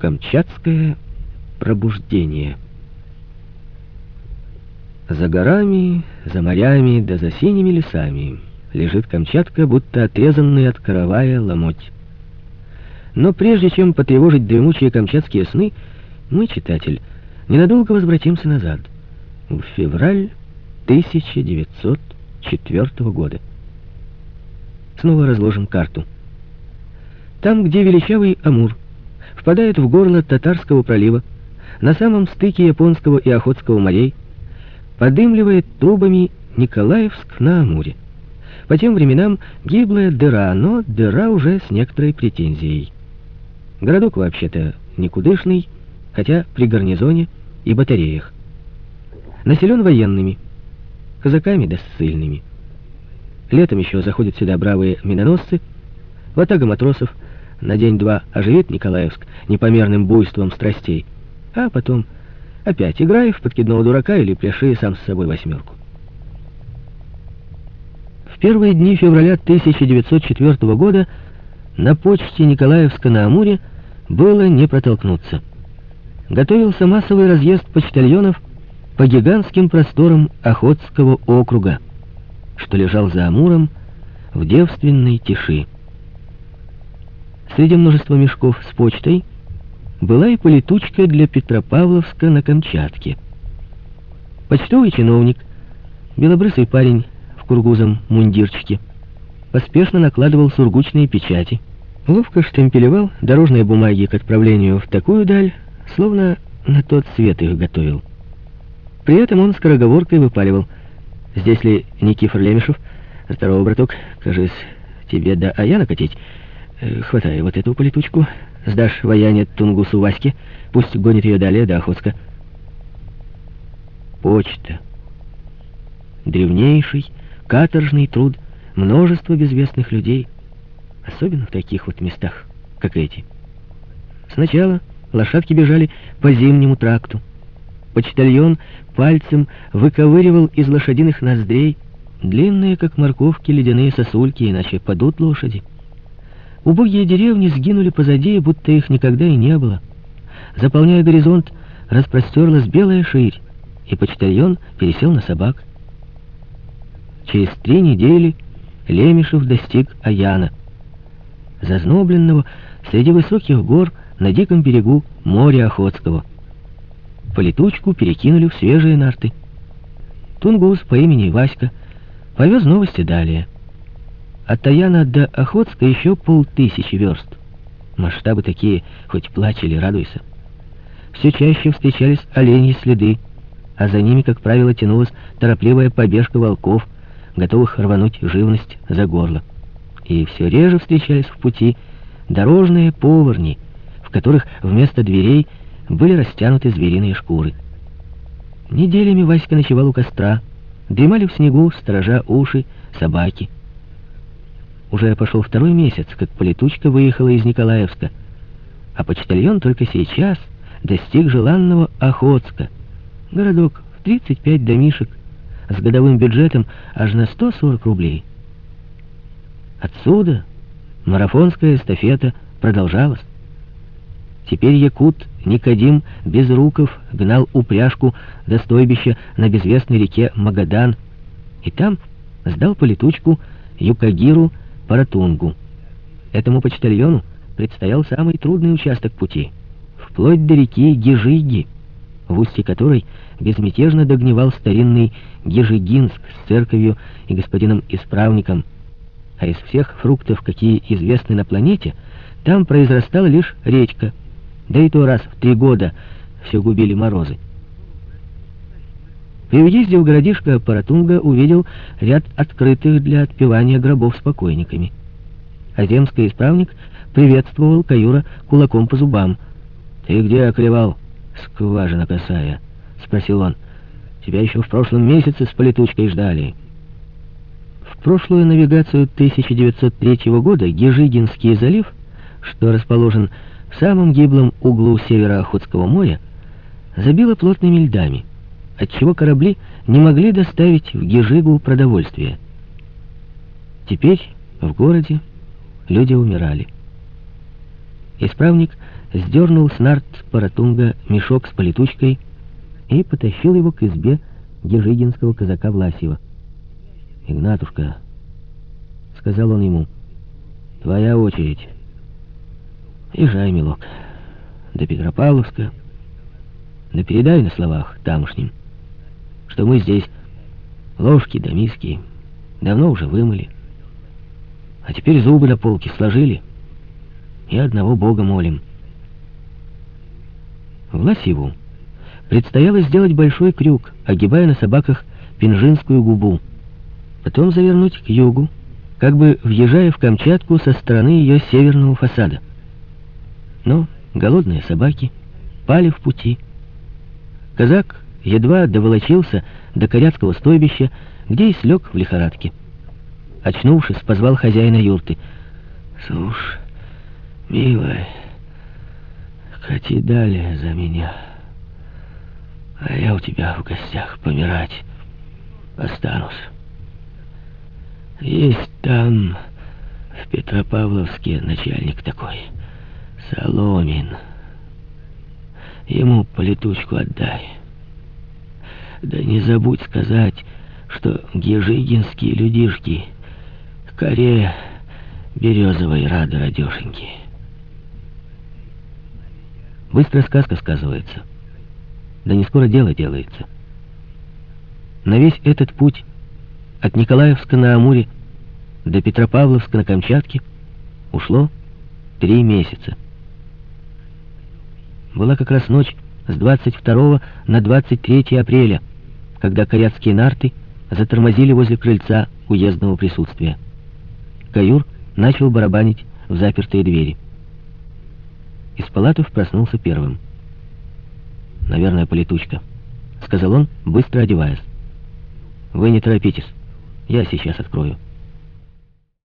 Камчатское пробуждение. За горами, за морями, да за синими лесами лежит Камчатка, будто отрезанный от каравая ломоть. Но прежде чем потревожить дремучие камчатские сны, мы, читатель, ненадолго возвратимся назад, в февраль 1904 года. Снова разложим карту. Там, где величавый Амур впадает в горло Татарского пролива, на самом стыке Японского и Охотского морей, подымливает трубами Николаевск на Амуре. По тем временам гиблая дыра, но дыра уже с некоторой претензией. Городок вообще-то никудышный, хотя при гарнизоне и батареях. Населен военными, казаками да ссыльными. Летом еще заходят сюда бравые миноносцы, ватага матросов, на день-два оживит Николаевск непомерным буйством страстей, а потом опять играй в подкидного дурака или пляши сам с собой восьмерку. В первые дни февраля 1904 года на почте Николаевска на Амуре было не протолкнуться. Готовился массовый разъезд почтальонов по гигантским просторам Охотского округа, что лежал за Амуром в девственной тиши. Среди множества мешков с почтой была и полетучка для Петропавловска на Камчатке. Почтовый чиновник, белобрысый парень в кургузом мундирчике, поспешно накладывал сургучные печати, ловко штемпелевал дорожные бумаги к отправлению в такую даль, словно на тот свет их готовил. При этом он скороговоркой выпаливал. «Здесь ли Никифор Лемешев? Здорово, браток. Кажись, тебе до Аяна катить?» Э, хватай вот эту полетучку, сдашь вояне Тунгусу Ваське, пусть гонит ее далее до Охотска. Почта. Древнейший, каторжный труд множества безвестных людей, особенно в таких вот местах, как эти. Сначала лошадки бежали по зимнему тракту. Почтальон пальцем выковыривал из лошадиных ноздрей длинные, как морковки, ледяные сосульки, иначе падут лошади. Убогие деревни сгинули позади, будто их никогда и не было. Заполняя горизонт, распростерлась белая ширь, и почтальон пересел на собак. Через три недели Лемешев достиг Аяна, зазнобленного среди высоких гор на диком берегу моря Охотского. Полетучку перекинули в свежие нарты. Тунгус по имени Васька повез новости далее. От Таяна до Охотска еще полтысячи верст. Масштабы такие, хоть плачь или радуйся. Все чаще встречались оленьи следы, а за ними, как правило, тянулась торопливая побежка волков, готовых рвануть живность за горло. И все реже встречались в пути дорожные поварни, в которых вместо дверей были растянуты звериные шкуры. Неделями Васька ночевал у костра, дремали в снегу, сторожа уши, собаки — уже пошел второй месяц, как полетучка выехала из Николаевска, а почтальон только сейчас достиг желанного Охотска. Городок в 35 домишек, с годовым бюджетом аж на 140 рублей. Отсюда марафонская эстафета продолжалась. Теперь якут Никодим Безруков гнал упряжку до стойбища на безвестной реке Магадан, и там сдал полетучку Юкагиру Паратунгу. Этому почтальону предстоял самый трудный участок пути, вплоть до реки Гижиги, в устье которой безмятежно догнивал старинный Гижигинск с церковью и господином-исправником. А из всех фруктов, какие известны на планете, там произрастала лишь речка, да и то раз в три года все губили морозы. При въезде в городишко Паратунга увидел ряд открытых для отпевания гробов с покойниками. А земский исправник приветствовал каюра кулаком по зубам. «Ты где окревал, скважина косая?» — спросил он. «Тебя еще в прошлом месяце с полетучкой ждали». В прошлую навигацию 1903 года Гижигинский залив, что расположен в самом гиблом углу северо-Охотского моря, забило плотными льдами отчего корабли не могли доставить в Гижигу продовольствие. Теперь в городе люди умирали. Исправник сдернул с нарт Паратунга мешок с полетучкой и потащил его к избе гежигинского казака Власьева. «Игнатушка», — сказал он ему, — «твоя очередь. Езжай, милок, до Петропавловска, да передай на словах тамошним, что мы здесь ложки да миски давно уже вымыли, а теперь зубы на полке сложили и одного Бога молим». Власьеву предстояло сделать большой крюк, огибая на собаках Пинжинскую губу, потом завернуть к югу, как бы въезжая в Камчатку со стороны ее северного фасада. Но голодные собаки пали в пути. Казак едва доволочился до коряцкого стойбища, где и слег в лихорадке. Очнувшись, позвал хозяина юрты. «Слушай, милая, кати далее за меня, а я у тебя в гостях помирать останусь». Есть там, в Петропавловске, начальник такой, Соломин. Ему полетучку отдай. Да не забудь сказать, что гежигинские людишки коре березовой рады радешеньки. Быстро сказка сказывается. Да не скоро дело делается. На весь этот путь от Николаевска на Амуре до Петропавловска на Камчатке ушло три месяца. Была как раз ночь с 22 на 23 апреля, когда коряцкие нарты затормозили возле крыльца уездного присутствия. Каюр начал барабанить в запертые двери. Из палатов проснулся первым. «Наверное, полетучка», — сказал он, быстро одеваясь. «Вы не торопитесь». Я сейчас открою.